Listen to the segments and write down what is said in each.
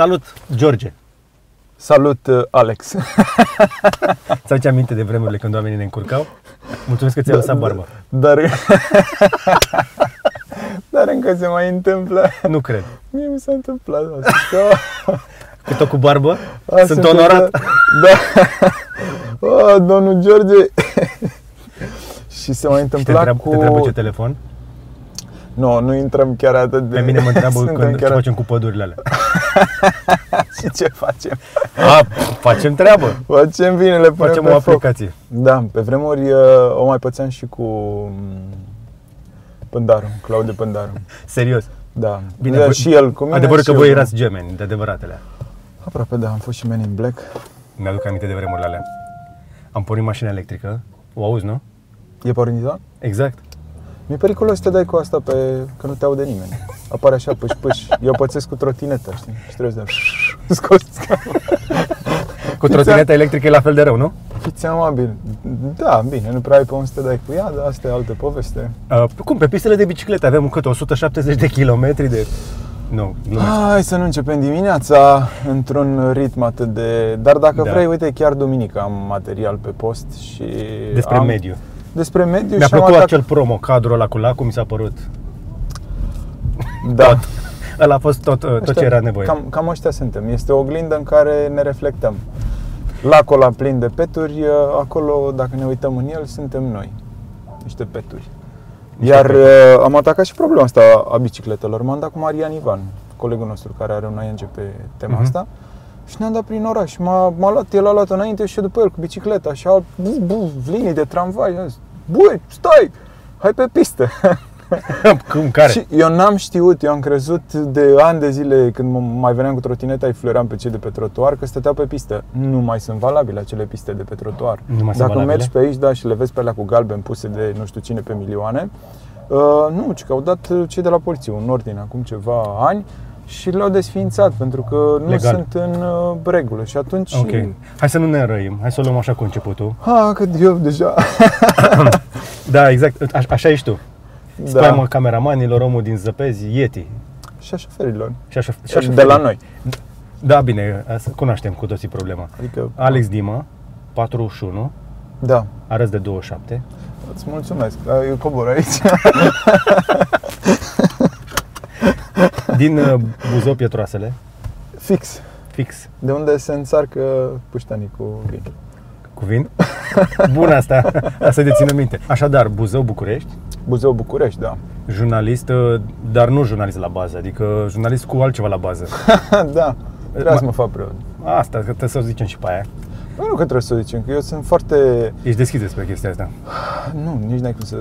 Salut, George! Salut, uh, Alex! Ți aduce aminte de vremurile când oamenii ne încurcau? Mulțumesc că ți-ai lăsat barba. Dar, dar încă se mai întâmplă. Nu cred. Mie mi s-a întâmplat asta. Cu tot cu barbă? A, Sunt onorat. Da. Oh, domnul George. Și se mai Te întâmpla întreabă, cu... te întreabă ce telefon? Nu, nu intrăm chiar atât de... Pe mine mă întreabă Suntem când, ce chiar... facem cu pădurile alea. Și ce facem? A, facem treabă. Facem bine, le punem Facem pe o foc. aplicație. Da, pe vremuri uh, o mai pățeam și cu mm, Pândaru, Claudiu Pândaru. Serios. Da, Bine, da, voi- și el cu mine Adevărul și că eu voi cu- erați gemeni, de adevăratele. Aproape, da, am fost și Men in Black. Mi-aduc aminte de vremurile alea. Am pornit mașina electrică. O auzi, nu? E pornit, Exact. Mi-e periculos să te dai cu asta pe... că nu te aude nimeni. Apare așa, pâș, pâș. Eu pățesc cu trotineta, știi? Și trebuie să scos. Cu trotineta electrică e la fel de rău, nu? Fiți amabil. Da, bine, nu prea ai pe unde să te dai cu ea, dar asta e altă poveste. Uh, cum, pe pistele de biciclete avem cât 170 de kilometri de... Nu, glumesc. Hai să nu începem dimineața într-un ritm atât de... Dar dacă Da. vrei, uite, chiar duminică am material pe post și... Despre am... mediu. Despre mediu Mi-a și am plăcut atac- acel promo, cadrul ăla cu lacul, mi s-a părut. Da. Ăla a fost tot, uh, tot ce Ăștia- era nevoie. Cam, cam ăștia suntem. Este o oglindă în care ne reflectăm. Lacul ăla plin de peturi, acolo, dacă ne uităm în el, suntem noi. Niște peturi. Niște Iar peturi. uh, am atacat și problema asta a bicicletelor. M-am dat cu Marian Ivan, colegul nostru care are un ING pe tema Mhm. asta. Și ne-am dat prin oraș. M-a, m-a luat, el a luat înainte și eu după el cu bicicleta. Și alt, buf, buf, linii de tramvai. Am zis, Băi, stai, hai pe pistă. Cum, care? Și eu n-am știut, eu am crezut de ani de zile când m- mai veneam cu trotineta, îi fluieram pe cei de pe trotuar că stăteau pe pistă. Nu mai sunt valabile acele piste de pe trotuar. Nu mai sunt Dacă valabile? mergi pe aici, da, și le vezi pe alea cu galben puse de nu știu cine pe milioane, uh, nu, ci că au dat uh, cei de la poliție un ordin acum ceva ani și le-au desființat pentru că nu Legal. sunt în uh, regulă. Și atunci... Ok. Hai să nu ne înrăim. Hai să o luăm așa cu începutul. Ha, cât eu deja... Da, exact. A- așa ești tu. da. Spaima cameramanilor, omul din zăpezi, Yeti. Și a șoferilor. Și așa, și așa De la noi. Da, bine, asta- cunoaștem cu toții problema. Adică, Alex Dima, 41, da. arăți de 27. Îți mulțumesc. Da, Eu cobor aici. Din uh, Buzău Pietroasele, Fix. fix. De unde se înțarcă puștanii cu vin. Cu vin? Bun asta, asta de țină minte. Așadar, Buzău, București, Buzău, București, da. jurnalist, uh, dar nu jurnalist la bază, adică jurnalist cu altceva la bază. da. Vreau să mă fac preot. Asta, că trebuie să o zicem și pe aia. Bă, nu că trebuie să o zicem, că eu sunt foarte... Ești deschis despre chestia asta. Nu, nici n-ai cum să...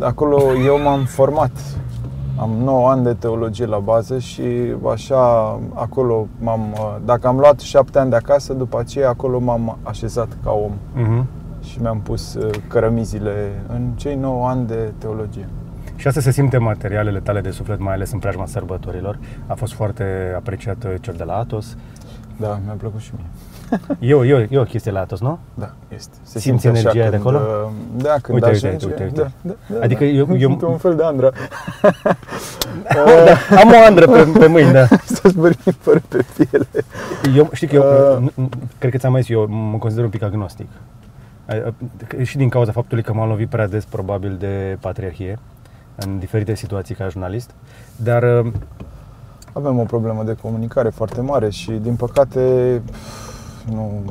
Acolo eu m-am format. Am 9 ani de teologie la bază și așa, acolo m-am... Dacă am luat 7 ani de acasă, după aceea acolo m-am așezat ca om Mhm. și mi-am pus uh, cărămizile în cei 9 ani de teologie. Și asta se simte în materialele tale de suflet, mai ales în preajma sărbătorilor. A fost foarte apreciat uh, cel de la Atos. Da, mi-a plăcut și mie. E o, e o, e o chestie la Atos, nu? Da, este. Se Simți simte așa energia de când, acolo? uh, Da, când Uite, uite, ajunge. uite, uite. Da, da, da, Adică da. eu- eu- Sunt un fel de Andra. Da, am o andră pe, pe mâini, da. Să zbărim fără pe piele. Eu știi că eu, Uh. n- n- cred că ți-am mai zis, eu mă consider un pic agnostic. A- a- Și din cauza faptului că m-am lovit prea des, probabil, de patriarhie în diferite situații ca jurnalist. Dar uh, Avem o problemă de comunicare foarte mare și, din păcate, nu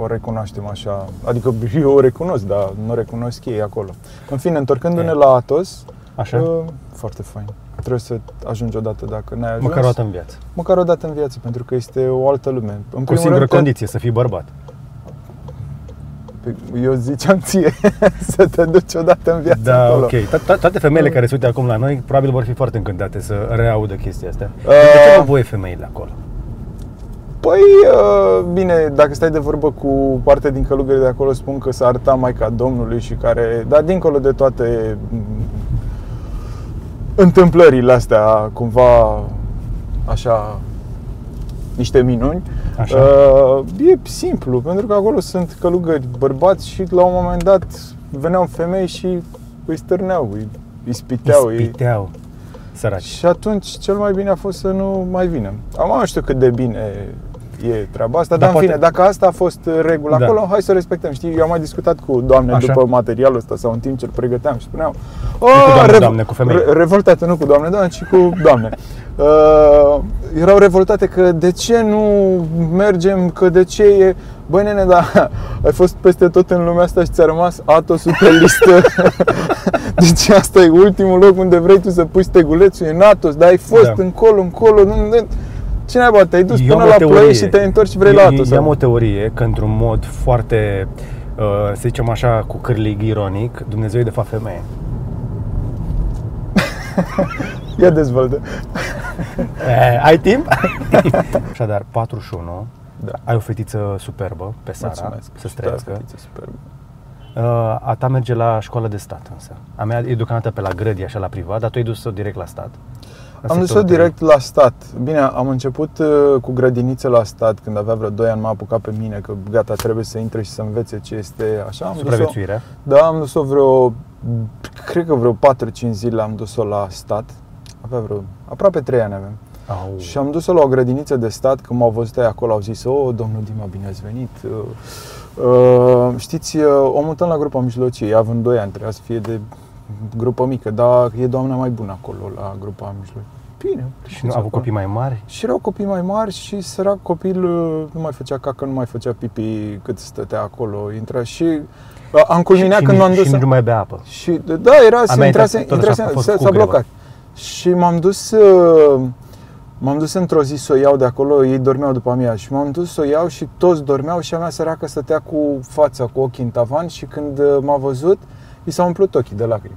o recunoaștem așa. Adică eu o recunosc, dar nu o recunosc ei acolo. În fine, întorcându-ne E. la Atos, așa, uh, foarte fain. Trebuie să ajungi odată dacă n-ai ajuns. măcar o dată în viață. Măcar o dată în viață, pentru că este o altă lume. În Cu o primul singură rând, te- condiție, să fii bărbat. Eu ziceam ție să te duci odată în viață Da, acolo. ok. To- to- Toate femeile care se uită acum la noi, probabil vor fi foarte încântate să reaudă chestia asta. Uh, De ce au voie femeile acolo? Păi, uh, bine, dacă stai de vorbă cu parte din călugării de acolo, spun că s-a arătat Maica Domnului și care, dar dincolo de toate mm, întâmplările astea, cumva, așa, niște minuni, Așa. uh, e simplu, pentru că acolo sunt călugări bărbați și la un moment dat veneau femei și îi stârneau, îi ispiteau, îi, Ispiteau. Săraci. Și atunci cel mai bine a fost să nu mai vină. Am nu știu cât de bine e treaba asta, dar, Dar în poate- fine, dacă asta a fost regula Da. acolo, hai să respectăm. Știi, eu am mai discutat cu doamne Așa. după materialul ăsta sau în timp ce îl pregăteam și spuneau cu doamne, doamne, cu femei." re- revoltate, nu cu doamne, doamne, ci cu doamne. Uh, erau revoltate că de ce nu mergem, că de ce e... Băi nene, dar ai fost peste tot în lumea asta și ți-a rămas Atosul pe listă. deci asta e ultimul loc unde vrei tu să pui stegulețul, e în Atos, dar ai fost Da. încolo, încolo. Nu, nu, ce naiba, te-ai dus Eu până am o la teorie. ploiești și te-ai întors și vrei eu, la Atos. Eu am sau? o teorie că într-un mod foarte, uh, să zicem așa, cu cârlig ironic, Dumnezeu e de fapt femeie. Ia dezvoltă. Eh, ai timp? Așadar, 41, Da. ai o fetiță superbă pe Sara, Mulțumesc. să Și trăiască. da, fetiță superbă. Uh, a ta merge la școală de stat însă. A mea e deocamdată pe la grădi, așa la privat, dar tu ai dus-o direct la stat. La Am dus-o sectorul direct la stat. Bine, am început uh, cu grădinițe la stat când avea vreo 2 ani, m-a apucat pe mine că gata, trebuie să intre și să învețe ce este așa. Am trei. dus-o, Supraviețuire. da, am dus-o vreo, cred că vreo 4-5 zile am dus-o la stat. Avea vreo, aproape 3 ani avem. Au. Și am dus-o la o grădiniță de stat, când m-au văzut ei acolo, au zis, oh, domnul Dima, bine ați venit. Uh, uh, știți, uh, o mutăm la grupa mijlocie, având 2 ani, trebuia să fie de grupă mică, dar e doamna mai bună acolo, la grupa mijlocie. Bine. Și nu a avut copii mai mari? Și erau copii mai mari și sărac copil uh, nu mai făcea cacă, nu mai făcea pipi cât stătea acolo, intra și uh, am culminat și, când și, m-am nici- dus. și nici nu mai bea apă. Și da, era, A se mea intrase, tot așa, intrase, a fost s-a, cu s-a grevă. blocat. Și m-am dus uh, M-am dus într-o zi să o iau de acolo, ei dormeau după mine și m-am dus să o iau și toți dormeau și a mea săracă stătea cu fața, cu ochii în tavan și când uh, m-a văzut, i s-au umplut ochii de lacrimi.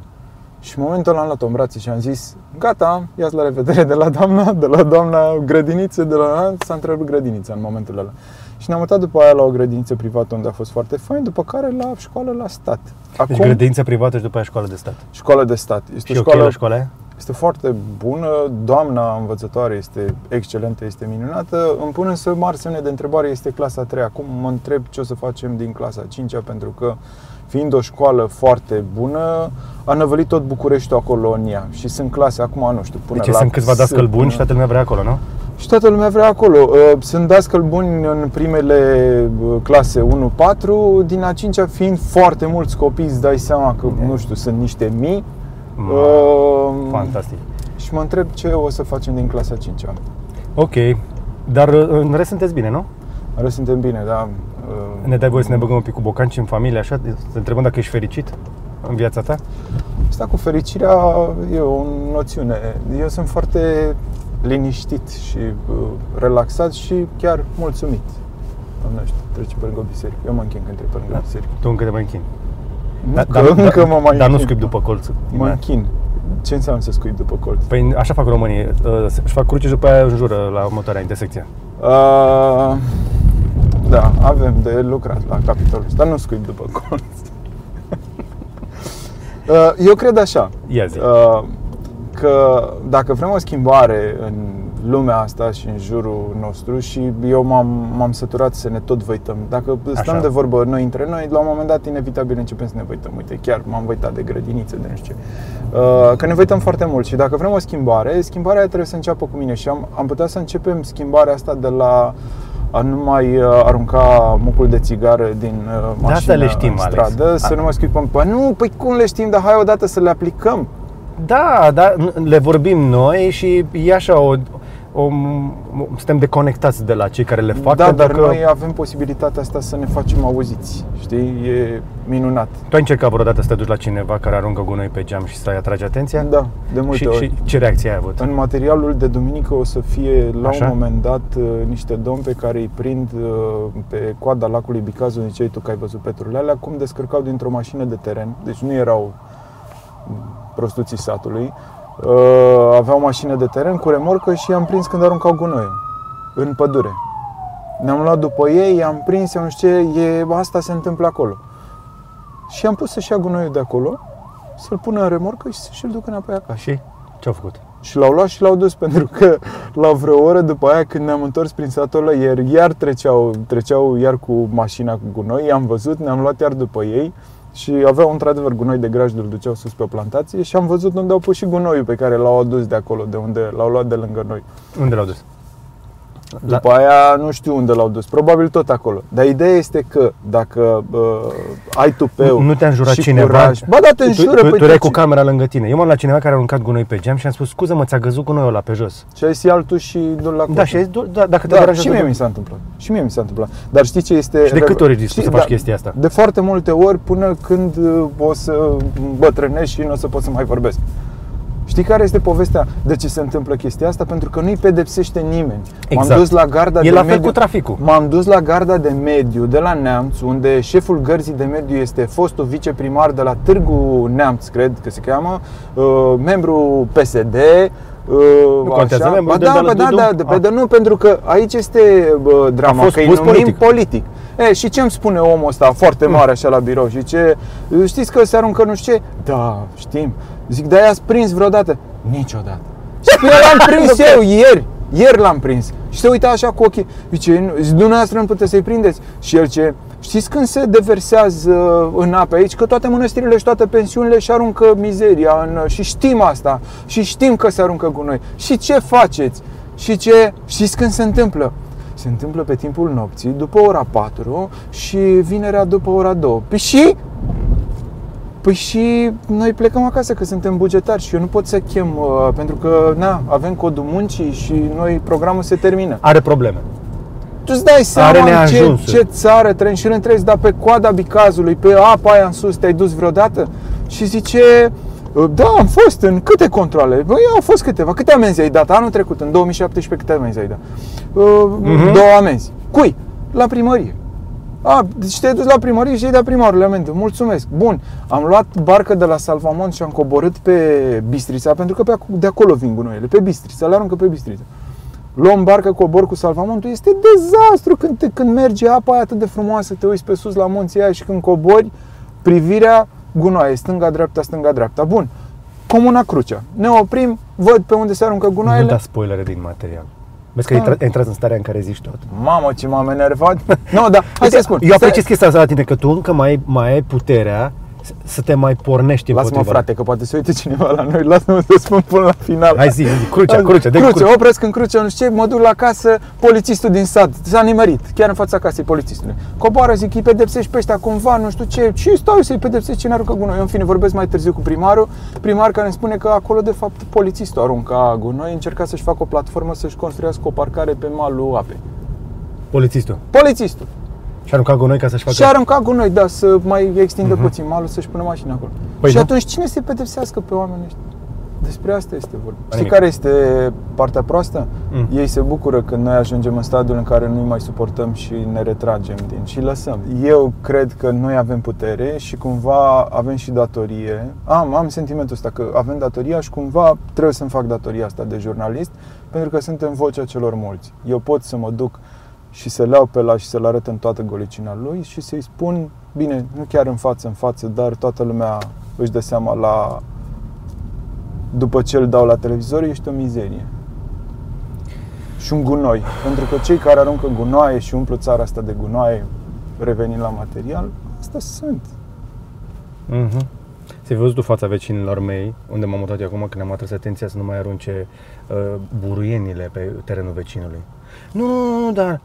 Și în momentul ăla am luat-o în brațe și am zis, gata, ia la revedere de la doamna, de la doamna grădiniță, de la s-a întrerupt grădinița în momentul ăla. Și ne-am mutat după aia la o grădiniță privată unde a fost foarte fain, după care la școală la stat. Acum, Deci grădință privată și după aia școală de stat. școală de stat. Este Și o ok școală la școala aia? este foarte bună, doamna învățătoare este excelentă, este minunată. Îmi pun însă mari semne de întrebare, este clasa 3. Acum mă întreb ce o să facem din clasa 5 pentru că fiind o școală foarte bună, a năvălit tot Bucureștiul acolo în ea și sunt clase acum, nu știu, până Deci la sunt câțiva S, dascăl buni până- și toată lumea vrea acolo, nu? și toată lumea vrea acolo. Uh, Sunt dascăl buni în primele uh, clase 1-4, din a 5 fiind foarte mulți copii, îți dai seama că, nu știu, sunt niște mii. Ma, Uh, Fantastic. Și mă întreb ce o să facem din clasa 5 -a. Ok. Dar uh, în rest sunteți bine, nu? În rest suntem bine, da. Uh, Ne dai voie să ne băgăm un pic cu bocanci în familie, așa? Să întrebăm dacă ești fericit în viața ta? Asta cu fericirea e o noțiune. Eu sunt foarte liniștit și uh, relaxat și chiar mulțumit. Nu știu, trece pe lângă o biserică. Eu mă închin când trec pe lângă Da. o biserică. Tu încă te mai închini. Nu, Dar- că, dar nu- încă mă mai Dar nu închin. scuip după colț. Mă închin. Ce înseamnă să scuip după colț? Păi așa fac românii, uh, își fac cruce și după aia înjură la următoarea intersecție. Uh, da, avem de lucrat la capitolul ăsta, dar nu scuip după colț. Uh, Eu cred așa, Ia zi. Uh, că dacă vrem o schimbare în lumea asta și în jurul nostru și eu m-am, m-am săturat să ne tot văităm. Dacă stăm Așa. de vorbă noi între noi, la un moment dat inevitabil începem să ne văităm. Uite, chiar m-am văitat de grădiniță, de nu știu ce. Uh, Că ne văităm foarte mult și dacă vrem o schimbare, schimbarea aia trebuie să înceapă cu mine și am, am putea să începem schimbarea asta de la a nu mai uh, arunca mucul de țigară din uh, De asta mașină le știm, în Alex. stradă, să A- nu mai scuipăm. Păi nu, păi cum le știm, dar hai odată să le aplicăm. Da, da, le vorbim noi și e așa o, o, suntem deconectați de la cei care le fac. da, pentru dar că noi avem posibilitatea asta să ne facem auziți. Știi? E minunat. Tu ai încercat vreodată să te duci la cineva care aruncă gunoi pe geam și să-i atragi atenția? Da, de multe și, ori. și ce reacție ai avut? În materialul de duminică o să fie la Așa? un moment dat uh, niște domni pe care îi prind uh, pe coada lacului Bicaz, unde ziceai tu că ai văzut petrurile alea, cum descărcau dintr-o mașină de teren, deci nu erau prostuții satului, uh, aveau mașină de teren cu remorcă și i-am prins când aruncau gunoiul în pădure. Ne-am luat după ei, i-am prins, eu nu știu ce, e, asta se întâmplă acolo. Și am pus să-și ia gunoiul de acolo, să-l pună în remorcă și să-și-l ducă înapoi acasă. Și ce au făcut? Și l-au luat și l-au dus pentru că la vreo oră după aia când ne-am întors prin satul ăla, iar, iar treceau, treceau iar cu mașina cu gunoi, i-am văzut, ne-am luat iar după ei și aveau într-adevăr gunoi de graj, îl duceau sus pe o plantație și am văzut unde au pus și gunoiul pe care l-au adus de acolo, de unde l-au luat de lângă noi. Unde l-au dus? După aia nu știu unde l-au dus, probabil tot acolo. Dar ideea este că dacă uh, ai tupeu Nu te-a înjurat și cineva? curaj, ba da, te înjură, tu, tu, păi tu erai ce- cu camera lângă tine. Eu m-am la cineva care a aruncat gunoi pe geam și am spus, scuză-mă, ți-a căzut gunoiul ăla pe jos. Și ai zis altul și du la Da, și ai zis, "Du- da, dacă te da, deranjează, și mie du- mi s-a întâmplat. Și mie mi s-a întâmplat. Dar știi ce este... Și de câte ori ești dispus știi, să faci da, chestia asta? De foarte multe ori până când uh, o să bătrânești și nu o să pot să mai vorbesc. Știi care este povestea de ce se întâmplă chestia asta? Pentru că nu-i pedepsește nimeni. Exact. M-am dus la garda E de la fel mediu. cu traficul. M-am dus la garda de mediu de la Neamț, unde șeful gărzii de mediu este fostul viceprimar de la Târgu Neamț, cred că se cheamă, uh, membru PSD. uh, Nu contează, membru Ba de- da, de la ba da, Dudu? da, de, Ah. de, nu, pentru că aici este bă, drama, A fost că îi pus numim politic. politic. E, și ce îmi spune omul ăsta foarte mare așa la birou și ce, știți că se aruncă nu știu ce? Da, știm. Zic, dar i-ați prins vreodată? Niciodată. Și pe el l-am prins eu ieri. Ieri l-am prins. Și se uita așa cu ochii. Zice, "Nu- zic, dumneavoastră nu puteți să-i prindeți. Și el ce, știți când se deversează în apă aici? Că toate mănăstirile și toate pensiunile își aruncă mizeria în, și știm asta. Și știm că se aruncă gunoi. Și ce faceți? Și ce, știți când se întâmplă? Se întâmplă pe timpul nopții, după ora 4 și vinerea după ora 2. Păi și Păi și noi plecăm acasă că suntem bugetari și eu nu pot să chem uh, pentru că na, avem codul muncii și noi programul se termină. Are probleme. Tu îți dai Are seama în ce, neajunsuri. ce țară trăim și îl întrebi, dar pe coada bicazului, pe apa aia în sus, te-ai dus vreodată? Și zice, "Uh, da, am fost în câte controle? Băi, au fost câteva. Câte amenzi ai dat anul trecut, în 2017, câte amenzi ai dat? Uh, Mhm. Două amenzi. Cui? La primărie. A, deci te-ai dus la primărie și ai dat primarul amendă. Mulțumesc. Bun. Am luat barcă de la Salvamont și am coborât pe Bistrița, pentru că pe ac- de acolo vin gunoiele, pe Bistrița, le aruncă pe Bistrița. Luăm barcă, cobor cu salvamontul, este dezastru când, te, când merge apa aia atât de frumoasă, te uiți pe sus la munții aia și când cobori, privirea gunoaie, stânga-dreapta, stânga-dreapta. Bun, Comuna Crucea. Ne oprim, văd pe unde se aruncă Nu gunoaiele. da spoilere din material. Vezi că Da. ai intra- ai intrat în starea în care zici tot. Mamă, ce m-am enervat. Nu, da, hai să spun. Eu apreciez chestia asta la tine, că tu încă mai ai, mai ai puterea să- să te mai pornești Lasă-mă, împotriva. frate, că poate se uite cineva la noi. Lasă-mă să spun până la final. Hai zi, zi, crucea, crucea, de cruce, crucea. opresc în cruce, nu știu ce, mă duc la casă, polițistul din sat, s-a nimerit, chiar în fața casei polițistului. Coboară, zic, îi pedepsești pe ăștia cumva, nu știu ce, și stau să-i pedepsești cine aruncă gunoi. Eu, în fine, vorbesc mai târziu cu primarul, primar care îmi spune că acolo, de fapt, polițistul arunca gunoi, încerca să-și facă o platformă să-și construiască o parcare pe malul apei. Polițistul. Polițistul. Și arunca gunoi ca să-și facă... Și arunca gunoi, da, să mai extindă puțin malul, să-și pună mașina acolo. Păi și nu. atunci cine să-i pedepsească pe oamenii ăștia? Despre asta este vorba. Știi Nimic. care este partea proastă? Mm. Ei se bucură când noi ajungem în stadiul în care nu mai suportăm și ne retragem din și lăsăm. Eu cred că noi avem putere și cumva avem și datorie. Am, am sentimentul ăsta că avem datoria și cumva trebuie să-mi fac datoria asta de jurnalist pentru că suntem vocea celor mulți. Eu pot să mă duc și să-l iau pe la și să-l arăt în toată golicina lui și să-i spun, bine, nu chiar în față, în față, dar toată lumea își dă seama la după ce îl dau la televizor, ești o mizerie. Și un gunoi. Pentru că cei care aruncă gunoaie și umplu țara asta de gunoaie, revenind la material, asta sunt. Mhm. Ți-ai văzut tu fața vecinilor mei, unde m-am mutat eu acum, când am atras atenția să nu mai arunce uh, buruienile pe terenul vecinului. Nu, nu, nu, nu, dar...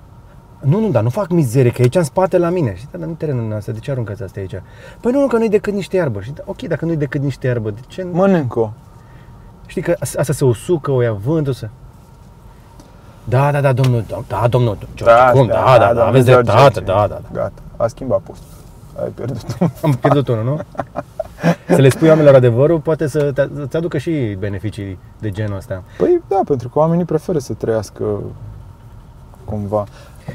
Nu, nu, dar nu fac mizerie, că e aici în spate la mine. Și da, dar nu terenul ăsta, de ce aruncați asta aici? Păi nu, nu, că nu-i decât niște iarbă. Și da, ok, dacă nu-i decât niște iarbă, de ce nu? Mănânc-o. Știi că as- asta se usucă, o ia vântul să... Da, da, da, domnul, da, da domnul, George, cum, da, da, da, domnul aveți George, dreptate, George. da, da, da. Gata, a schimbat postul. Ai pierdut Am pierdut unul, nu? Să le spui oamenilor adevărul poate să te, să-ți aducă și beneficii de genul ăsta. Păi da, pentru că oamenii preferă să trăiască cumva.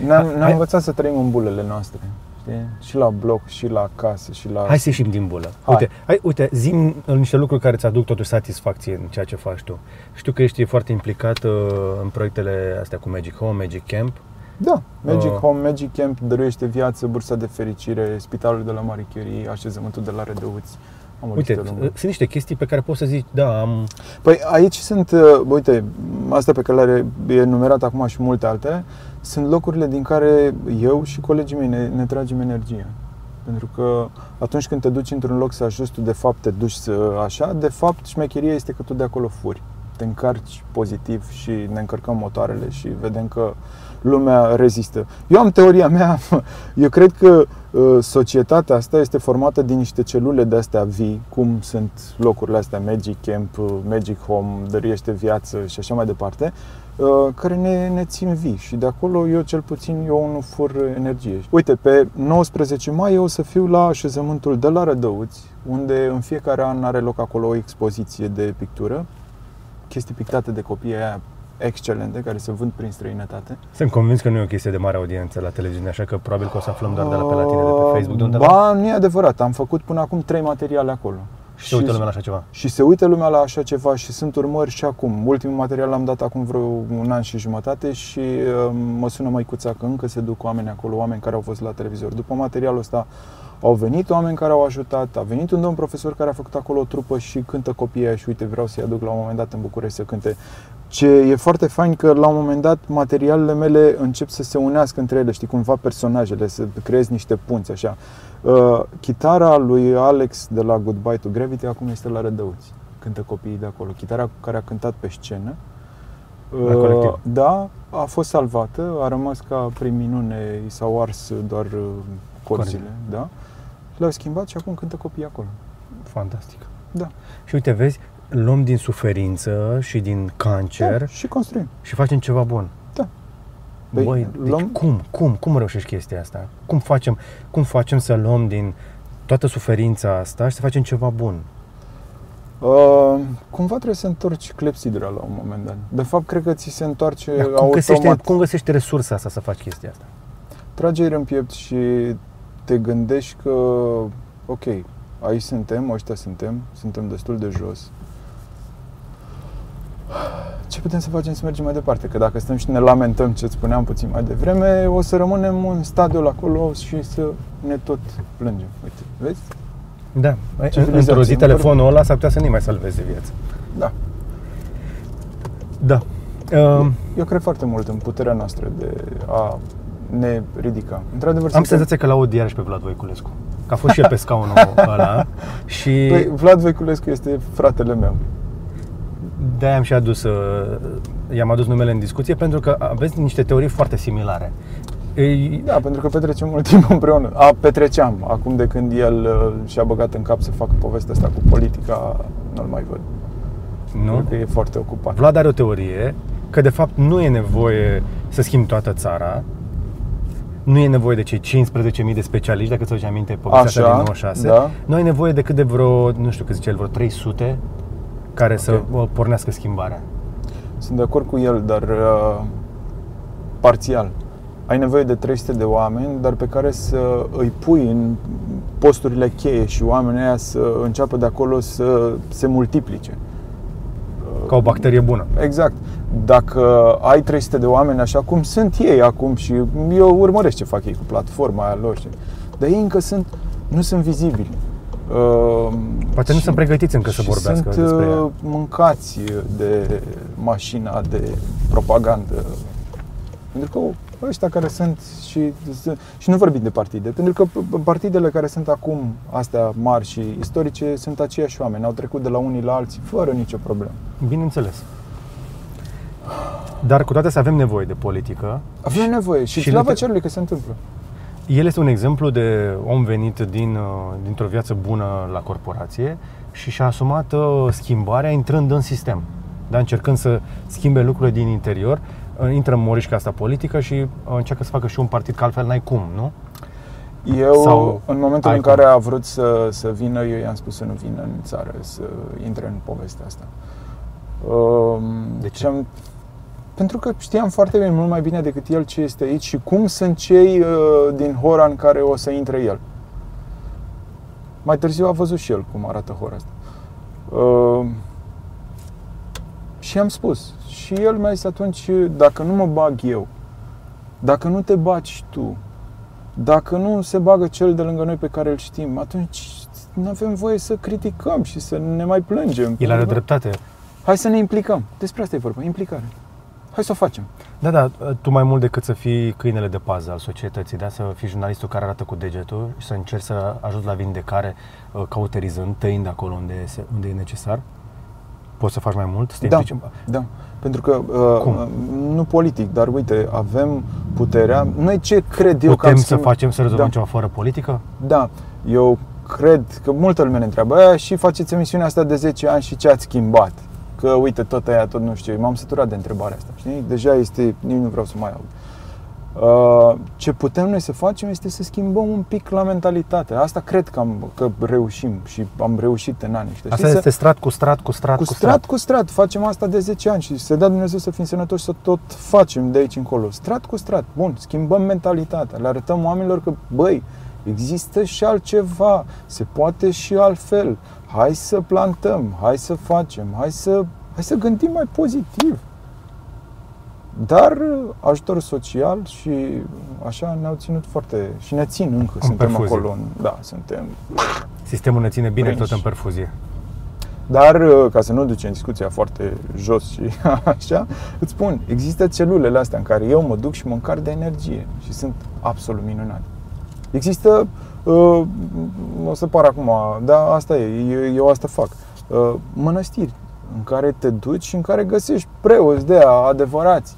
Ne-am, ne-am Hai- învățat să trăim în bulele noastre. Știi? Și la bloc, și la casă, și la... Hai să ieșim din bulă. Hai. Uite, hai, uite zi niște lucruri care îți aduc totuși satisfacție în ceea ce faci tu. Știu că ești foarte implicat uh, în proiectele astea cu Magic Home, Magic Camp. Da, Magic Uh. Home, Magic Camp dăruiește viață, bursa de fericire, spitalul de la Marie Curie, așezământul de la Redeuți. Am o Uite, listă lungă. sunt niște chestii pe care poți să zici, da, am... Păi aici sunt, uh, uite, astea pe care le e enumerat acum și multe altele, sunt locurile din care eu și colegii mei ne, ne tragem energia. Pentru că atunci când te duci într-un loc să ajungi tu, de fapt te duci să, așa, de fapt șmecheria este că tu de acolo furi. Te încarci pozitiv și ne încărcăm motoarele și vedem că lumea rezistă. Eu am teoria mea, eu cred că uh, societatea asta este formată din niște celule de astea vii, cum sunt locurile astea, Magic Camp, uh, Magic Home, dăruiește viață și așa mai departe, uh, care ne, ne țin vii și de acolo eu cel puțin eu nu fur energie. Uite, pe 19 mai eu o să fiu la așezământul de la Rădăuți, unde în fiecare an are loc acolo o expoziție de pictură, chestii pictate de copii aia excelente care se vând prin străinătate. Sunt convins că nu e o chestie de mare audiență la televiziune, așa că probabil că o să aflăm doar de la pe la tine de pe Facebook. De undeva? Ba, nu e adevărat. Am făcut până acum trei materiale acolo. Și se uită lumea la așa ceva. Și se uită lumea la așa ceva și sunt urmări și acum. Ultimul material l-am dat acum vreo un an și jumătate și uh, mă sună măicuța că încă se duc oameni acolo, oameni care au fost la televizor. După materialul ăsta au venit oameni care au ajutat, a venit un domn profesor care a făcut acolo o trupă și cântă copiii și uite vreau să-i aduc la un moment dat în București să cânte. Ce e foarte fain că la un moment dat materialele mele încep să se unească între ele, știi, cumva personajele, să creezi niște punți așa. Uh, chitara lui Alex de la Goodbye to Gravity acum este la Rădăuți. Cântă copiii de acolo. Chitara cu care a cântat pe scenă. La colectiv. Uh, da, a fost salvată, a rămas ca prin minune, i s-au ars doar uh, corzile, da? Le-au schimbat și acum cântă copiii acolo. Fantastic. Da. Și uite, vezi, luăm din suferință și din cancer Da, și construim. și facem ceva bun. Da. Păi, Băi, deci luăm- cum, cum, cum reușești chestia asta? Cum facem, cum facem să luăm din toată suferința asta și să facem ceva bun? Uh, cumva trebuie să întorci clepsidra la un moment dat. De fapt, cred că ți se întoarce Dar cum, automat. găsești, cum găsești resursa asta să faci chestia asta? Tragi aer în piept și te gândești că, ok, aici suntem, ăștia suntem, suntem destul de jos. Ce putem să facem să mergem mai departe? Că dacă stăm și ne lamentăm ce spuneam puțin mai devreme, o să rămânem în stadiul acolo și să ne tot plângem. Uite, vezi? Da, Civilizație, într-o zi în telefonul ăla s-ar putea să nu mai salveze viața. Da. Da. Uh, Eu cred foarte mult în puterea noastră de a ne ridica. Într-adevăr, am suntem- senzația că l-aud iarăși pe Vlad Voiculescu. Că a fost și el pe scaunul ăla și Păi, Vlad Voiculescu este fratele meu. De-aia am și adus, uh, i-am adus numele în discuție pentru că aveți niște teorii foarte similare. Ei, Da, pentru că petrecem mult timp împreună. A, petreceam. Acum de când el uh, și-a băgat în cap să facă povestea asta cu politica, nu-l mai văd. nu? Pentru că e foarte ocupat. Vlad are o teorie că de fapt nu e nevoie să schimbi toată țara, nu e nevoie de cei 15.000 de specialiști, dacă ți-o aminte povestea Așa, asta din 96. da. Nu ai nevoie decât de vreo, nu știu cât zice el, vreo 300 care să Ok. uh, pornească schimbarea. Sunt de acord cu el, dar uh, parțial. Ai nevoie de 300 de oameni, dar pe care să îi pui în posturile cheie și oamenii aia să înceapă de acolo să se multiplice. Ca o bacterie bună. Exact. Dacă ai 300 de oameni așa cum sunt ei acum și eu urmăresc ce fac ei cu platforma aia lor, și- dar ei încă sunt, nu sunt vizibili. Uh, Poate nu și- sunt pregătiți încă să și vorbească sunt, despre uh, ea. mâncați de mașina de propagandă. Pentru că ăștia care sunt și, și nu vorbim de partide, pentru că partidele care sunt acum astea mari și istorice sunt aceiași oameni, au trecut de la unii la alții fără nicio problemă. Bineînțeles. Dar cu toate să avem nevoie de politică, Avem nevoie și, și și slavă ne- cerului că se întâmplă. El este un exemplu de om venit din, uh, dintr-o viață bună la corporație și și-a asumat uh, schimbarea intrând în sistem. Da, încercând să schimbe lucrurile din interior, uh, intră în morișca asta politică și uh, încearcă să facă și un partid, că altfel n-ai cum, nu? Eu, Sau în momentul ai în cum? care a vrut să, să vină, eu i-am spus să nu vină în țară, să intre în povestea asta. Um, De ce? și Am, pentru că știam foarte bine, mult mai bine decât el, ce este aici și cum sunt cei uh, din hora în care o să intre el. Mai târziu a văzut și el cum arată hora asta. Uh, și am spus. Și el mi-a zis atunci, dacă nu mă bag eu, dacă nu te bagi tu, dacă nu se bagă cel de lângă noi pe care îl știm, atunci nu avem voie să criticăm și să ne mai plângem. El are Pentru că- dreptate. Hai să ne implicăm. Despre asta e vorba, implicare. Hai să o facem. Da, da, tu mai mult decât să fii câinele de pază al societății, da? să fii jurnalistul care arată cu degetul și să încerci să ajuți la vindecare uh, cauterizând, tăind acolo unde e, unde e necesar. Poți să faci mai mult? Să te Da, implici în- da. Pentru că, uh, Cum? uh, nu politic, dar uite, avem puterea. Noi ce cred eu că Putem am să schimb- facem, să rezolvăm da. ceva fără politică? Da, eu cred că multă lume ne întreabă "Aia, și faceți emisiunea asta de 10 ani și ce ați schimbat? Că uite, tot aia, tot nu știu, m-am săturat de întrebarea asta, știi? Deja este, nici nu vreau să mai aud. Uh, ce putem noi să facem este să schimbăm un pic la mentalitate. Asta cred că, am, că reușim și am reușit în anii ăștia. Asta Știi, este strat cu strat cu strat cu strat cu strat, facem asta de 10 ani și să dea Dumnezeu să fim sănătoși să tot facem de aici încolo. Strat cu strat, bun, schimbăm mentalitatea, le arătăm oamenilor că, băi, există și altceva, se poate și altfel. Hai să plantăm, hai să facem, hai să, hai să gândim mai pozitiv. Dar uh, ajutor social și așa ne-au ținut foarte și ne țin încă, suntem perfuzie. acolo, în- da, suntem Sistemul ne ține bine Prinși. tot în perfuzie. Dar, uh, ca să nu ducem discuția foarte jos și așa, îți spun, există celulele astea în care eu mă duc și mă încarc de energie și sunt absolut minunate. Există, uh, o să par acum, dar asta e, eu, eu asta fac, uh, mănăstiri în care te duci și în care găsești preoți de aia adevărați,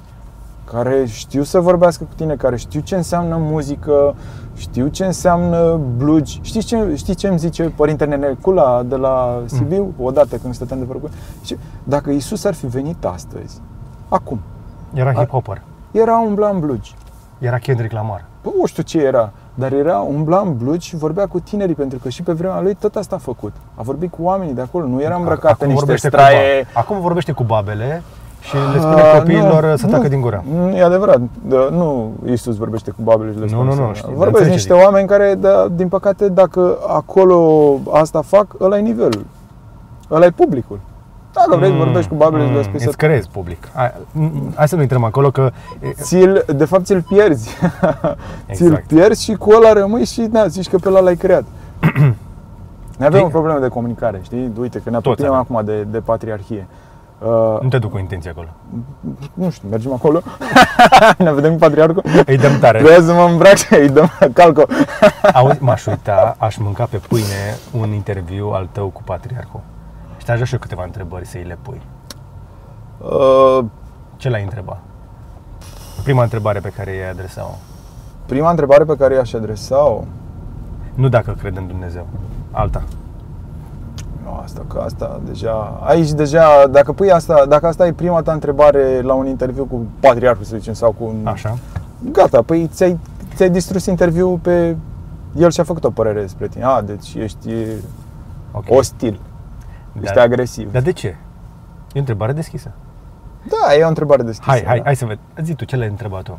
care știu să vorbească cu tine, care știu ce înseamnă muzică, știu ce înseamnă blugi. Știți ce, știți ce îmi zice Părintele Necula de la Sibiu, odată când stăteam de vorbă? Zice, dacă Isus ar fi venit astăzi, acum, Era A- hip-hopper. era umbla în blugi. Era Kendrick Lamar. Bă, nu știu ce era, dar era umbla în blugi și vorbea cu tinerii, pentru că și pe vremea lui tot asta a făcut. A vorbit cu oamenii de acolo, nu era îmbrăcat în niște vorbește cu straie. ba- acum vorbește cu babele și le spune Ah, copiilor nu, să nu, tacă din gură. Nu, e adevărat. Da, nu Iisus vorbește cu babele și le Nu, spune nu, să- nu, știu, dar Vorbesc înțelegi niște adică. oameni care, da, din păcate, dacă acolo asta fac, ăla e nivelul. Ăla e publicul. Dacă vrei să vorbești cu babele și le spui să... Mm, Îți creezi public. Hai, mm, hai să nu intrăm acolo că e, Ți-l, de fapt ți-l pierzi. ți-l Exact. pierzi și cu ăla rămâi și da, zici că pe ăla l-ai creat. Ne avem Știi? o problemă de comunicare, știi? Uite că ne Toți apropiem avem. acum de, de patriarhie. Uh, nu te duc cu intenție acolo. nu știu, mergem acolo, ne vedem cu patriarhul, Îi dăm tare. trebuie să mă îmbrac și îi dăm calco. Auzi, m-aș uita, aș mânca pe pâine un interviu al tău cu patriarhul. Și te-aș da și eu câteva întrebări să îi le pui. Uh, Ce l-ai întrebat? Prima întrebare pe care i-ai adresat-o. prima întrebare pe care i-aș adresa-o, Nu dacă cred în Dumnezeu. Alta. nu, asta, că asta deja, aici deja, dacă pui asta, dacă asta e prima ta întrebare la un interviu cu patriarhul, să zicem, sau cu un... Așa. Gata, păi ți-ai, ți-ai distrus interviul pe... El și-a făcut o părere despre tine. A, deci ești Ok. ostil, ești Dar- agresiv. Dar de ce? E o întrebare deschisă. Da, e o întrebare deschisă. Hai, hai, da. hai să vedem. Zi tu, ce l-ai întrebat tu?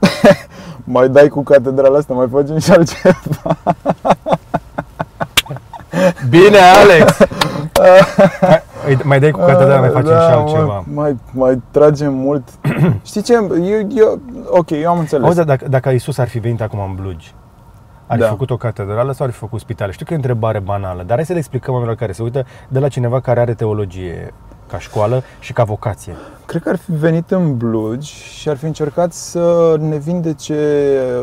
Mai dai cu catedrala asta, mai facem și altceva. Bine, Alex! Hai, îi- mai dai cu catedrala, mai facem Da, și altceva. Mai, mai, mai tragem mult. Știi ce? Eu, eu, ok, eu am înțeles. Auzi, dar dacă, dacă Isus ar fi venit acum în blugi, ar fi Da. făcut o catedrală sau ar fi făcut spitale? Știu că e o întrebare banală, dar hai să le explicăm oamenilor care se uită de la cineva care are teologie ca școală și ca vocație. Cred că ar fi venit în blugi și ar fi încercat să ne vindece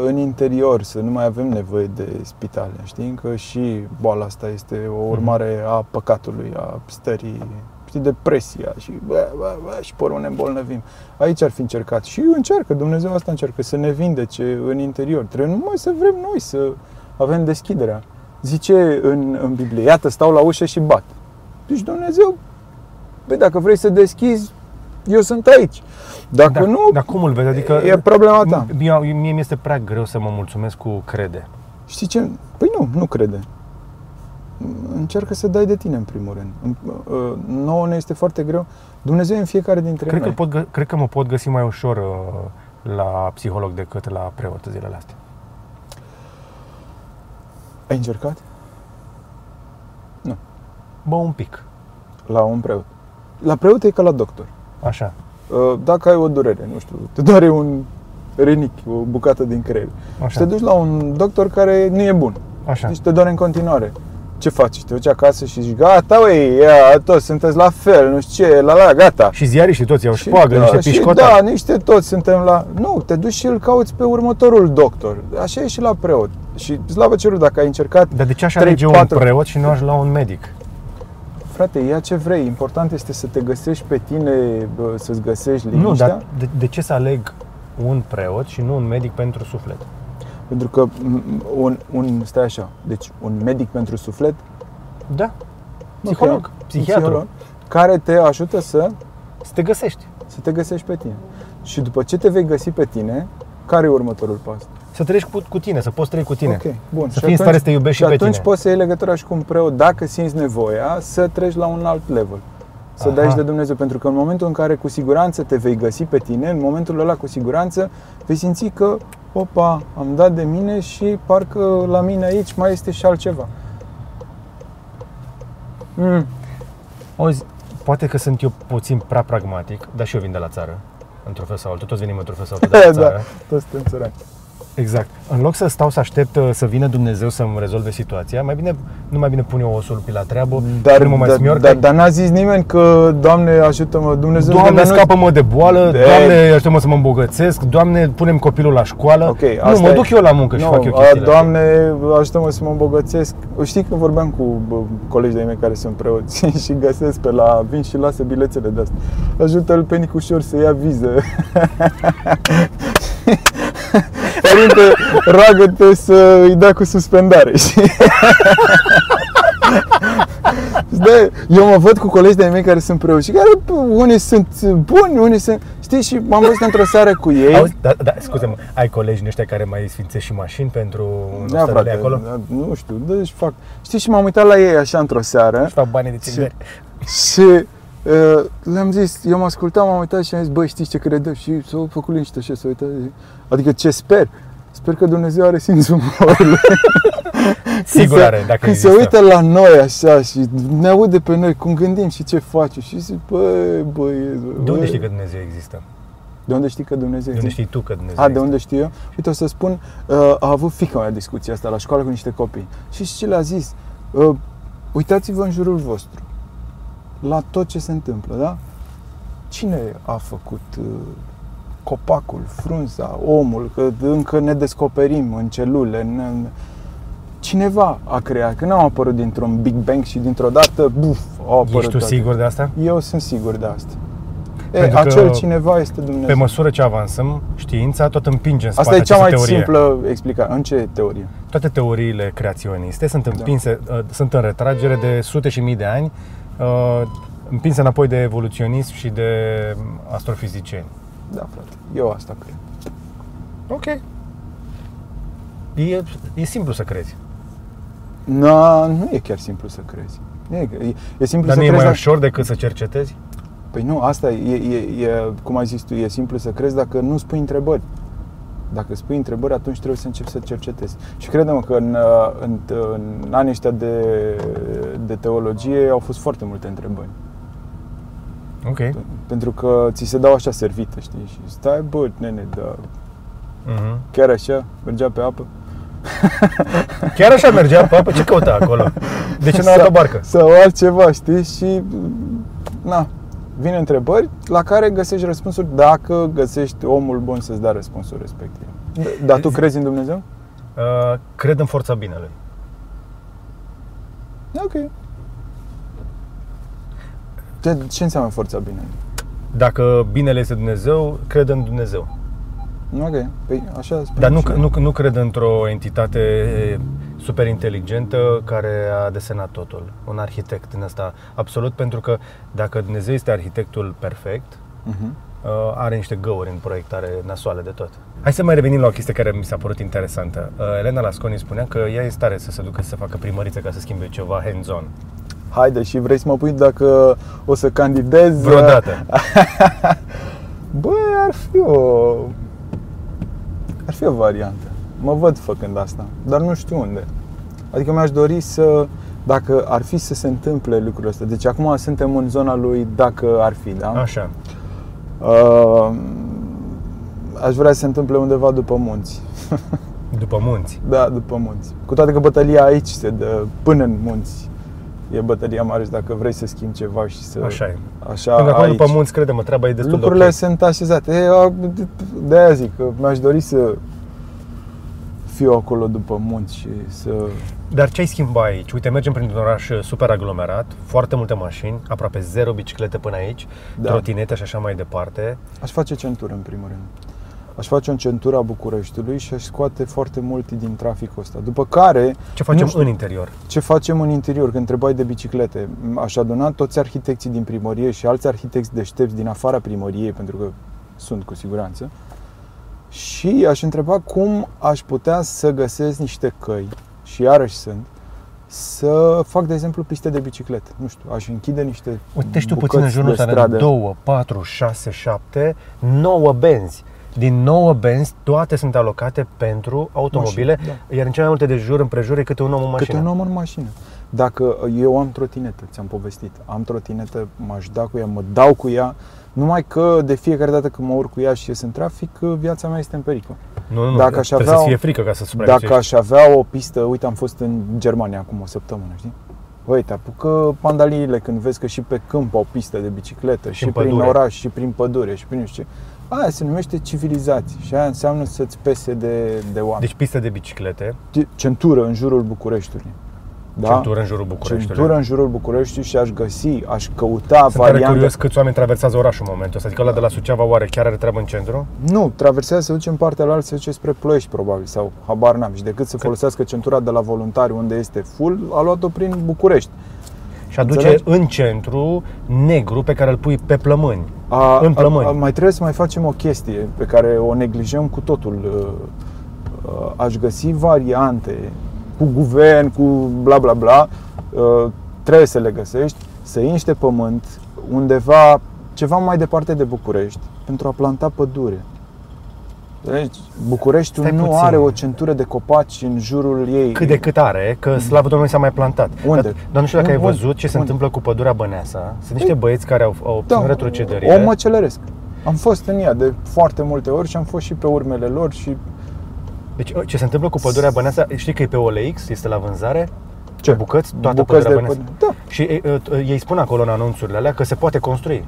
în interior, să nu mai avem nevoie de spitale. Știi că și boala asta este o urmare a păcatului, a stării, știi, depresia și, bă, bă, bă, și pe urmă ne îmbolnăvim. Aici ar fi încercat și încearcă, Dumnezeu asta încearcă, să ne vindece în interior. Trebuie numai să vrem noi să avem deschiderea. Zice în, în Biblie, iată, stau la ușă și bat. Deci Dumnezeu Păi dacă vrei să deschizi, eu sunt aici. Dacă Dar, nu, dar cum îl vezi? Adică e problema ta. Mie, mie mi este prea greu să mă mulțumesc cu crede. Știi ce? Păi nu, nu crede. Încearcă să dai de tine în primul rând. În- uh, Nouă ne este foarte greu. Dumnezeu e în fiecare dintre Cred că, noi. pot, gă- cred că mă pot găsi mai ușor uh, la psiholog decât la preot zilele astea. Ai încercat? Bă, un pic. La un preot. La preot e ca la doctor. Așa. Uh, Dacă ai o durere, nu știu, te doare un renichi, o bucată din creier. Și Așa. te duci la un doctor care nu e bun. Așa. Deci te doare în continuare. Ce faci? Te duci acasă și zici, gata, ui, ia, toți sunteți la fel, nu știu ce, la la, gata. Și ziariștii toți iau Și șpoagă, da, niște și pișcota. Da, niște toți suntem la... Nu, te duci și îl cauți pe următorul doctor. Așa e și la preot. Și slavă cerul dacă ai încercat Dar de ce aș trei, alege un patru- preot și nu aș la un medic? Frate, ia ce vrei. Important este să te găsești pe tine, bă, să-ți găsești liniștea. Nu, dar de, de ce să aleg un preot și nu un medic pentru suflet? Pentru că m, un, un, stai așa, deci un medic pentru suflet, Da. Psiholog, ok, un psihiatru. psiholog, care te ajută să, Să te găsești. să te găsești pe tine. Și după ce te vei găsi pe tine, care e următorul pas? Să trăiești cu, cu tine, să poți trăi cu tine. Ok, bun. Să fii în stare să te iubești și și pe atunci tine. poți să iei legătura și cu un preot dacă simți nevoia să treci la un alt level. Să Aha. dai și de Dumnezeu, pentru că în momentul în care cu siguranță te vei găsi pe tine, în momentul ăla cu siguranță vei simți că, opa, am dat de mine și parcă la mine aici mai este și altceva. Mm. Auzi, poate că sunt eu puțin prea pragmatic, dar și eu vin de la țară, într-un fel sau altul. Toți venim într-un fel sau altul de la da, țară. toți suntem țărani. Exact. În loc să stau să aștept uh, să vină Dumnezeu să-mi rezolve situația, mai bine, nu mai bine pun eu osul pe la treabă, Dar, nu mă mai dar, smior, dar, că- dar n-a zis nimeni că, Doamne, ajută-mă, Dumnezeu Doamne, dar nu- scapă-mă de boală, De- Doamne, ajută-mă să mă îmbogățesc, Doamne, punem copilul la școală. Ok, nu, asta mă e- duc eu la muncă și Nu, fac eu a, chestiile Doamne, ajută-mă să mă îmbogățesc. Știi că vorbeam cu bă, colegi de mei care sunt preoți și găsesc pe la vin și lasă bilețele de astea. Ajută-l pe Nicușor să ia viză. Părinte, roagă-te să îi dea cu suspendare. știi? De, eu mă văd cu colegi de mei care sunt preoți și care bă, unii sunt buni, unii sunt... Știi, și m-am văzut într-o seară cu ei. Auzi, da, da, scuze-mă, ai colegi din ăștia care mai sfințesc și mașini pentru un Da, frate, acolo? da, nu știu, deci fac. Știi, și m-am uitat la ei așa într-o seară Și fac bani de țigări. și uh, le-am zis, eu mă ascultam, m-am uitat și am zis, băi, știți ce credem? Și s-au făcut liniște și s-au uitat. Adică ce sper? Sper că Dumnezeu are simțul umorului. Sigur Când se- are, dacă Când există. se uită la noi așa și ne aude pe noi cum gândim și ce face și zic, băi, băi, De unde știi că Dumnezeu există? De unde știi că Dumnezeu De unde există? știi tu că Dumnezeu A, de există? unde știu eu? Uite, o să spun, uh, a avut fica mea discuția asta la școală cu niște copii. Și știi ce le-a zis? Uh, uitați-vă în jurul vostru, la tot ce se întâmplă, da? Cine a făcut uh, copacul, frunza, omul, că încă ne descoperim în celule, în, în... Cineva a creat, că n-am apărut dintr-un Big Bang și dintr-o dată, buf, au apărut Ești tu toate. sigur de asta? Eu sunt sigur de asta. E, Pentru că acel cineva este Dumnezeu. Pe măsură ce avansăm, știința tot împinge în spate Asta e cea mai această teorie. simplă explicare. În ce teorie? Toate teoriile creaționiste sunt împinse, uh, sunt în retragere de sute și mii de ani, uh, împinse înapoi de evoluționism și de astrofizicieni. Da, frate. Eu asta cred. Ok. E, e simplu să crezi. No, nu e chiar simplu să crezi. Nu E, e, e simplu Dar să nu e crezi mai dacă- ușor decât să cercetezi? Păi nu, asta e, e, e, cum ai zis tu, e simplu să crezi dacă nu spui întrebări. Dacă spui întrebări, atunci trebuie să începi să cercetezi. Și credem că în, uh, în, în anii ăștia de, de teologie au fost foarte multe întrebări. Ok. Pentru că ți se dau așa servite, știi? Și stai, bă, nene, dar Mhm. chiar așa, mergea pe apă. Chiar așa mergea pe apă? Ce căuta acolo? De ce n-a luat o barcă? Sau altceva, știi? Și, na, vin întrebări la care găsești răspunsuri dacă găsești omul bun să-ți dea răspunsul respectiv. Dar tu crezi în Dumnezeu? Uh, cred în forța binelui. Ok. Ce, ce înseamnă forța bine? Dacă binele este Dumnezeu, cred în Dumnezeu. Ok, păi așa spune Dar nu, și eu. nu, nu cred într-o entitate super inteligentă care a desenat totul. Un arhitect din asta absolut, pentru că dacă Dumnezeu este arhitectul perfect, Mhm. uh, are niște găuri în proiectare nasoale de tot. Hai să mai revenim la o chestie care mi s-a părut interesantă. Uh, Elena Lasconi spunea că ea e stare să se ducă să facă primăriță ca să schimbe ceva hands-on. Haide, și vrei să mă pui dacă o să candidez? Vreodată. Băi, ar fi o... Ar fi o variantă. Mă văd făcând asta, dar nu știu unde. Adică mi-aș dori să... Dacă ar fi să se întâmple lucrul ăsta. Deci acum suntem în zona lui dacă ar fi, da? Așa. Uh, aș vrea să se întâmple undeva după munți. După munți. Da, după munți. Cu toate că bătălia aici se dă până în munți. E bătălia mare și dacă vrei să schimbi ceva și să... Așa e. Așa, Pentru că acum aici. după munți, crede-mă, treaba e destul Lucrurile de ok. sunt așezate. E, a, de- de-aia zic că mi-aș dori să fiu acolo după munți și să... Dar ce ai schimba aici? Uite, mergem printr-un oraș uh, super aglomerat, foarte multe mașini, aproape zero biciclete până aici, Da. trotinete și așa mai departe. Aș face centură în primul rând. Aș face o centură a Bucureștiului și aș scoate foarte mult din traficul ăsta. După care, Ce facem Nu știu. în interior? ce facem în interior? Când întrebai de biciclete, aș aduna toți arhitecții din primărie și alți arhitecți deștepți din afara primăriei, pentru că sunt cu siguranță, și aș întreba cum aș putea să găsesc niște căi, și iarăși sunt, să fac, de exemplu, piste de biciclete. Nu știu, aș închide niște Uite și tu bucăți puțin în jurul de ăsta, stradă. 2, 4, 6, 7, 9 benzi. Din 9 benzi, toate sunt alocate pentru automobile, Mașini, iar în cele mai multe de jur împrejur e câte un om în mașină. Câte un om în mașină. Dacă eu am trotinetă, ți-am povestit, am trotinetă, m-aș da cu ea, mă dau cu ea, numai că de fiecare dată când mă urc cu ea și ies în trafic, viața mea este în pericol. Nu, nu, nu, Dacă aș trebuie avea să o- fie frică ca să supraviețuiești. Dacă aș avea o pistă, uite, am fost în Germania acum o săptămână, știi? Băi, te apucă pandaliile când vezi că și pe câmp au pistă de bicicletă, și, în prin pădure. oraș, și prin pădure, și prin nu știu ce. Aia se numește civilizație și aia înseamnă să-ți pese de, de oameni. Deci piste de biciclete, Deci, centură în jurul Bucureștiului. Da? centură în jurul Bucureștiului. Centură în jurul Bucureștiului și aș găsi, aș căuta Sunt tare variante. curios câți oameni traversează orașul în momentul ăsta. Adică ăla de la Suceava oare chiar are treabă în centru? Nu, traversează, se duce în partea la se duce spre Ploiești, probabil, sau habar n-am. Și decât să folosească centura de la voluntari unde este full, a luat-o prin București. Și aduce Înțelegi? în centru negru pe care îl pui pe plămâni. A, În plămâni. A, a, mai trebuie să mai facem o chestie pe care o neglijăm cu totul. Uh, uh, Aș găsi variante cu guvern, cu bla bla bla. Uh, Trebuie să le găsești, să iei niște pământ undeva, ceva mai departe de București, pentru a planta pădure. Deci, Bucureștiul Stai nu puțin. are o centură de copaci în jurul ei. Cât de cât are, că slavă Domnului s-a mai plantat. Unde? Dar, dar nu știu dacă ai Unde? văzut ce se Unde? întâmplă cu pădurea Băneasa. Sunt niște băieți care au, au Da, obținut retrocedările. o măcelăresc. Am fost în ea de foarte multe ori și am fost și pe urmele lor și Deci ce se întâmplă cu pădurea Băneasa, știi că e pe OLX, este la vânzare? Ce? Bucăți, toată Bucăți pădurea de Băneasa. pădure. Da. Și e, e, ei spun acolo în anunțurile alea că se poate construi.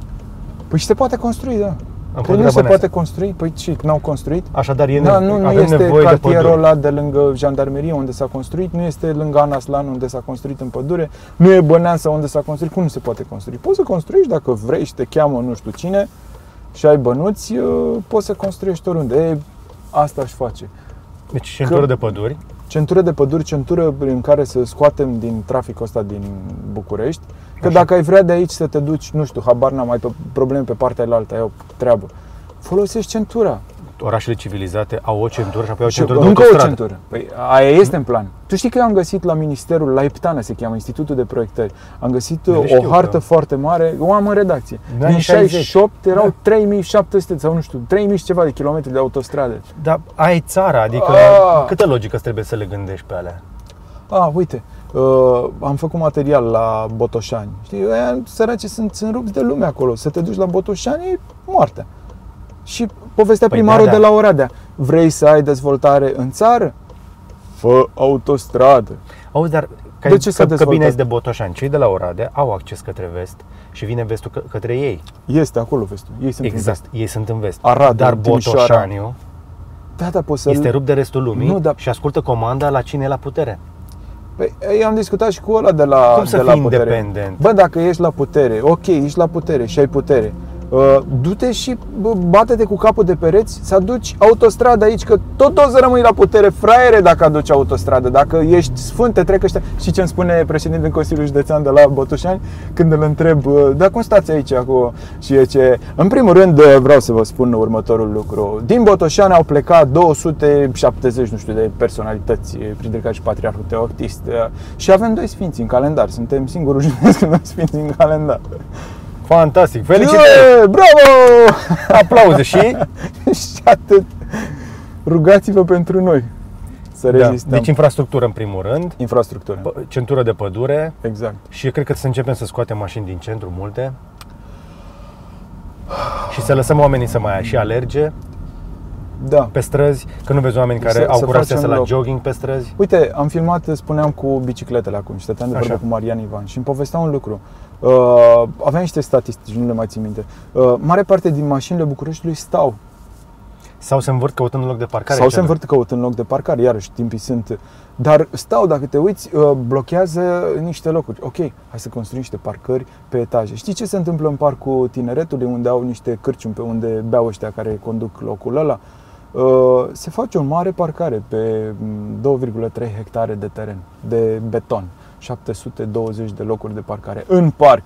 Păi și se poate construi, da. În Păi nu pădurea se Băneasa. poate construi? Păi ce, n-au construit? Așadar, e Da, nevo- nu, nu avem este nevoie de cartierul păduri. ăla de lângă jandarmerie unde s-a construit, nu este lângă Anaslan unde s-a construit în pădure, nu e Băneasa unde s-a construit. Cum nu se poate construi? Poți să construiești dacă vrei și te cheamă nu știu cine și ai bănuți, uh, poți să construiești oriunde. E, asta aș face. Deci centură Că- de păduri. Centură de păduri, centură în care să scoatem din traficul ăsta din București. Că Așa. dacă ai vrea de aici să te duci, nu știu, habar n-am, ai pe probleme pe partea alta, ai o treabă. Folosești centura. Orașele civilizate au o centură și apoi au Și centură de încă o autostradă. centură. Păi aia este în plan. Tu știi că eu am găsit la Ministerul, la Eptana se cheamă, Institutul de Proiectări. Am găsit Le o știu, hartă da. foarte mare, o am în redacție. În anii Din 60. 68 erau Da. 3700 sau nu știu, 3000 și ceva de kilometri de autostradă. Dar ai e țara, adică Ah! câtă logică trebuie să le gândești pe alea? A, uite, uh, am făcut material la Botoșani. Știi, aia săraci sunt, sunt rupți de lume acolo. Să te duci la Botoșani e moartea. Și povestea Păi primarul da, da. de la Oradea. Vrei să ai dezvoltare în țară? Fă autostradă. Auzi, dar ca, De ce s-a că, că dezvoltat? bine ești de Botoșani, cei de la Oradea au acces către vest și vine vestul că, către ei. Este acolo vestul. Ei sunt în exact, vest. ei sunt în vest. Arad, dar Timișoara. Botoșaniu Da, da, poți să este rupt de restul lumii Nu, dar- și ascultă comanda la cine e la putere. Păi, eu am discutat și cu ăla de la, Cum să de la fii putere. independent? Bă, dacă ești la putere, ok, ești la putere și ai putere. Uh, du-te și bă, bate-te cu capul de pereți să aduci autostradă aici, că tot o să rămâi la putere, fraiere, dacă aduci autostradă. Dacă ești sfânt, te trec ăștia. Și ce îmi spune președintele Consiliului Județean de la Botoșani când îl întreb, uh, dar cum stați aici acolo? Și e ce, în primul rând uh, vreau să vă spun următorul lucru. Din Botoșani au plecat 270, nu știu, de personalități, printre care și Patriarhul Teoctist. uh, Și avem doi sfinți în calendar. Suntem singurul județ cu doi sfinți în calendar. Fantastic, felicitări! Felicitări! Bravo! Aplauze și și atât. Rugați-vă pentru noi să da, rezistăm. deci infrastructură în primul rând, Infrastructură. pă- centură de pădure Exact. și eu cred că să începem să scoatem mașini din centru multe și să lăsăm oamenii să mai și alerge Da. pe străzi, că nu vezi oameni care Să- au să curaj să facem iasă la loc. jogging pe străzi. Uite, am filmat, spuneam, cu bicicletele acum și stăteam de Așa. vorbă cu Marian Ivan și îmi povestea un lucru. Uh, aveam niște statistici, nu le mai țin minte. Uh, mare parte din mașinile Bucureștiului stau Sau se învârt căutând un loc de parcare. sau se cel- învârt căutând loc de parcare, iarăși timpii sunt. Dar stau, dacă te uiți, uh, blochează niște locuri. Ok, hai să construim niște parcări pe etaje. Știi ce se întâmplă în parcul tineretului, unde au niște cârciumi pe unde beau ăștia care conduc locul ăla? Uh, Se face o mare parcare pe mm, 2,3 hectare de teren, de beton. 720 de locuri de parcare în parc.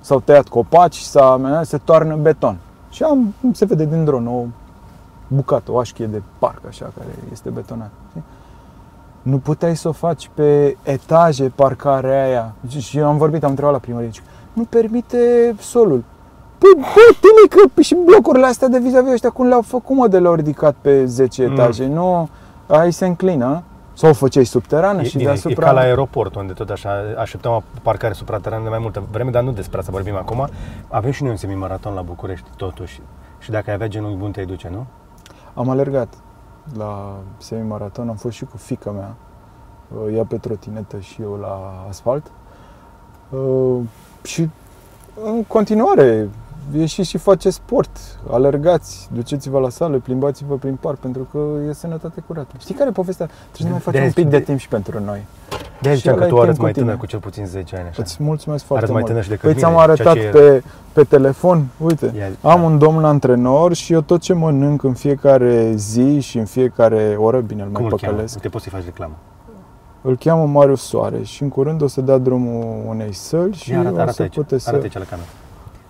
S-au tăiat copaci, s-a amenat, se toarnă beton. Și am, se vede din dron o bucată, o așchie de parc așa care este betonat. știi? Nu puteai să o faci pe etaje parcarea aia. Și- Și eu am vorbit, am întrebat la primărie, zic, nu permite solul. Păi, bă, tine, că și blocurile astea de vis-a-vis ăștia, cum le-au făcut, mă, de le-au ridicat pe 10 Mm. etaje? Nu, ai se înclină. Sau o făceai subterană E, și bine, e deasupra... ca la aeroport, unde tot așa așteptăm o parcare supraterană de mai multă vreme, dar nu despre asta vorbim acum. Avem și noi un semimaraton la București, totuși. Și dacă ai avea genunchi bun, te-ai duce, nu? Am alergat la semimaraton, am fost și cu fica mea, uh, ea pe trotinetă și eu la asfalt. Uh, Și în continuare, ieșiți și faceți sport, alergați, duceți-vă la sală, plimbați-vă prin parc, pentru că e sănătate curată. Știi care e povestea? Trebuie să mai facem De- un pic de de- timp și pentru noi. De aia Și ziceam că ăla e tu arăți timp mai cu tine. tânăr cu cel puțin 10 ani. Așa. Îți mulțumesc foarte Arăți mai mult. tânăr și decât Păi mine, ți-am ceea arătat ce e- pe, pe telefon, uite, Ia- am un domn antrenor și eu tot ce mănânc în fiecare zi și în fiecare oră, bine, îl mai Cum îl cheamă? păcălesc. Uite, poți să-i faci reclamă. Îl cheamă Marius Soare și în curând o să dea drumul unei săli și Ia, arată, o arată să aici, puteți să... arată aici la cameră.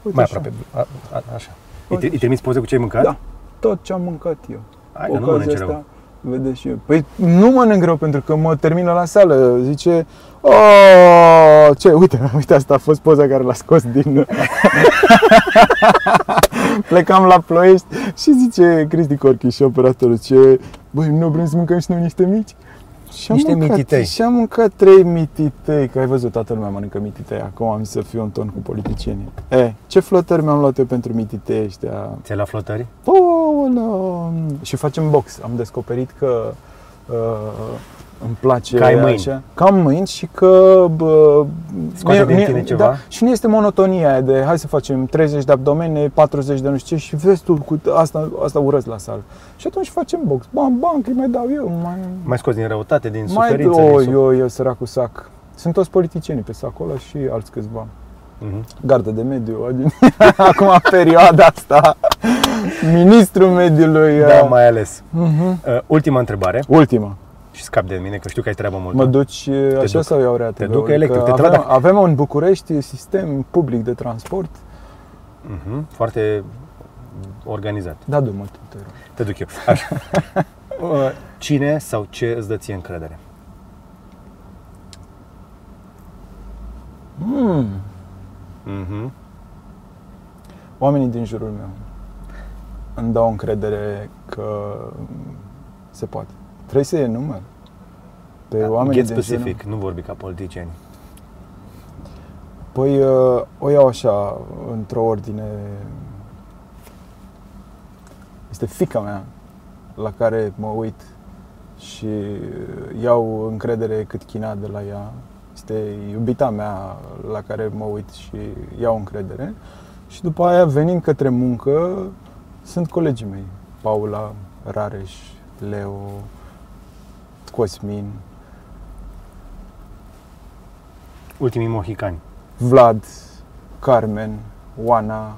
Uite Mai așa. aproape, a, a, așa. Îi, Uite îi trimiți poze cu ce ai mâncat? Da. Tot ce am mâncat eu. Hai, Cu că nu ocazia mănânci rău. asta, Vedeți și eu. Păi nu mănânc rău pentru că mă termină la sală. Zice, oh, ce, uite, uite, asta a fost poza care l-a scos din... Plecam la Ploiești și zice Cristi Corchiș și operatorul, ce, băi, nu vrem să mâncăm și noi niște mici? Și am Niște mâncat, mititei. Și am mâncat trei mititei, că ai văzut, toată lumea mănâncă mititei. Acum am zis să fiu în ton cu politicienii. E, ce flotări mi-am luat eu pentru mititei ăștia? Ți-ai luat flotări? Aoleu. Și facem box. Am descoperit că uh, îmi place Că ai mâini. așa. Că am mâini și că bă, Scoate din tine ceva? Da, și nu este monotonia aia de hai să facem 30 de abdomene, 40 de nu știu ce și vezi tu cu asta, asta urăți la sală. Și atunci facem box. Bam, bam, că mai dau eu. Mai, Mai scos din răutate, din mai suferință? o, din suf- eu, eu, săracul sac. Sunt toți politicienii pe sacul ăla și alți câțiva. Mhm. Gardă de mediu, acum perioada asta, ministrul mediului. Da, uh, mai ales. Mhm. Uh, ultima întrebare Ultima. Și scap de mine, că știu că ai treabă multă. Mă duci uh, așa duc. sau iau reate? Te duc Că electric, te avem, trag. avem în București sistem public de transport. Mhm. Foarte organizat. Da, du-mă tu, te rog. Te duc eu. Așa. Uh, Cine sau ce îți dă ție încredere? Mm. Mhm. Oamenii din jurul meu îmi dau încredere că se poate. Vrei să iei nume? Pe oamenii Get din specific, jurul nu vorbi ca politicieni. Păi uh, o iau așa, într-o ordine. Este fica mea la care mă uit și iau încredere cât china de la ea. Este iubita mea la care mă uit și iau încredere. Și după aia, venind către muncă, sunt colegii mei. Paula, Rareș, Leo, Cosmin, Ultimii mohicani. Vlad, Carmen, Oana,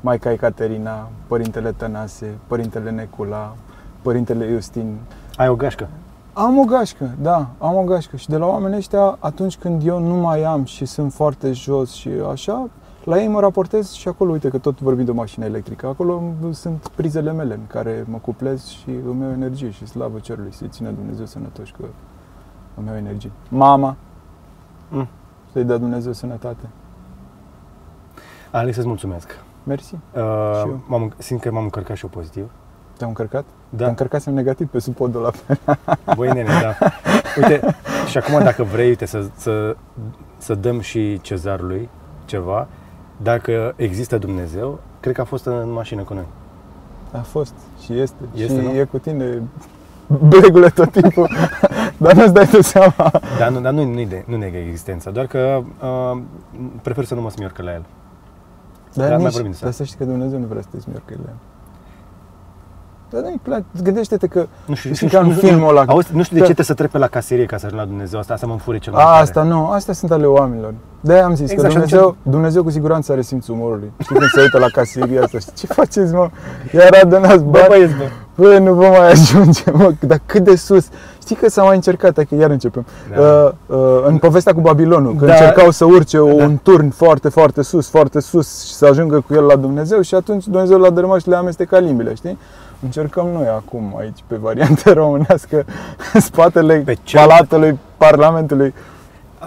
Maica Ecaterina, Părintele Tănase, Părintele Necula, Părintele Justin. Ai o gașcă? Am o gașcă, da, am o gașcă și de la oamenii ăștia, atunci când eu nu mai am și sunt foarte jos și așa, la ei mă raportez și acolo, uite că tot vorbim de o mașină electrică, acolo sunt prizele mele în care mă cuplez și îmi iau energie și slavă cerului, să-i țină Dumnezeu sănătoși că îmi iau energie. Mama, Mm. să-i dea Dumnezeu sănătate. Alex, îți mulțumesc. Mersi. Uh, Și eu. m-am, simt că m-am încărcat și eu pozitiv. Te-am încărcat? Da. Te-am încărcat negativ pe sub podul ăla. Băi, nene, da. Uite, și acum dacă vrei, uite, să, să, să dăm și cezarului ceva, dacă există Dumnezeu, cred că a fost în mașină cu noi. A fost și este. Este, și nu? e cu tine blegule tot timpul, dar nu-ți dai tu seama. Dar nu, dar nu, nu, nu negă existența, doar că uh, prefer să nu mă smiorcă la el. Dar, Dar mai nici, vorbim despre dar să știi că Dumnezeu nu vrea să te smiorcările. Dar nu-i place. Gândește-te că Nu știu, Știi ca în filmul ăla. Auzi, nu știu de Da. ce trebuie să trec pe la caserie ca să ajung la Dumnezeu. Asta, asta mă înfure cel mai A, tare. asta nu, astea sunt ale oamenilor. de am zis Exact, că și Dumnezeu, Dumnezeu cu siguranță are simțul umorului. Știi când se uită la casieria asta, știi, ce faceți mă? Iar adunați Bă, bani, băieți, bă. bă, nu vom mai ajunge, mă, dar cât de sus. Știi că s-a mai încercat, că iar începem, Da. uh, uh, în povestea cu Babilonul, când Da. încercau să urce un turn foarte, foarte sus, foarte sus și să ajungă cu el la Dumnezeu și atunci Dumnezeu l-a dărâmat și le-a amestecat limbile, știi? Încercăm noi acum aici pe variantă românească în spatele Pe cel- palatului Parlamentului.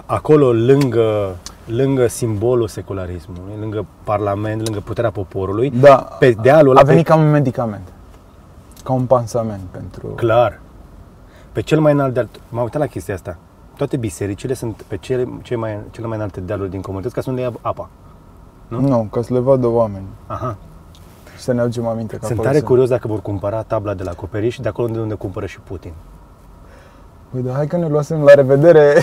Acolo, lângă, lângă simbolul secularismului, lângă parlament, lângă puterea poporului, Da, pe dealul ăla, a venit pe, ca un medicament, ca un pansament pentru... clar, pe cel mai înalt deal, m-am uitat la chestia asta, toate bisericile sunt pe cele, cele, mai, cele mai înalte dealuri din comunități ca să nu le ia apa. Nu? Nu, ca să le vadă oameni Aha. Și să ne aducem aminte că Sunt acolo tare curios dacă vor cumpăra tabla de la acoperiș de acolo de unde cumpără și Putin. Păi, dar hai că ne luasem la revedere.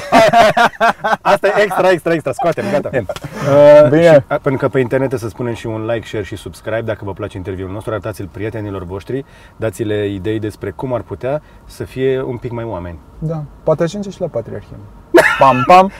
Asta e extra, extra, extra, scoatem, gata. Uh, Bine. Și, a, pentru că pe internet să spunem și un like, share și subscribe dacă vă place interviul nostru, arătați-l prietenilor voștri, dați-le idei despre cum ar putea să fie un pic mai oameni. Da, poate ajunge și la Patriarhie. Pam, pam.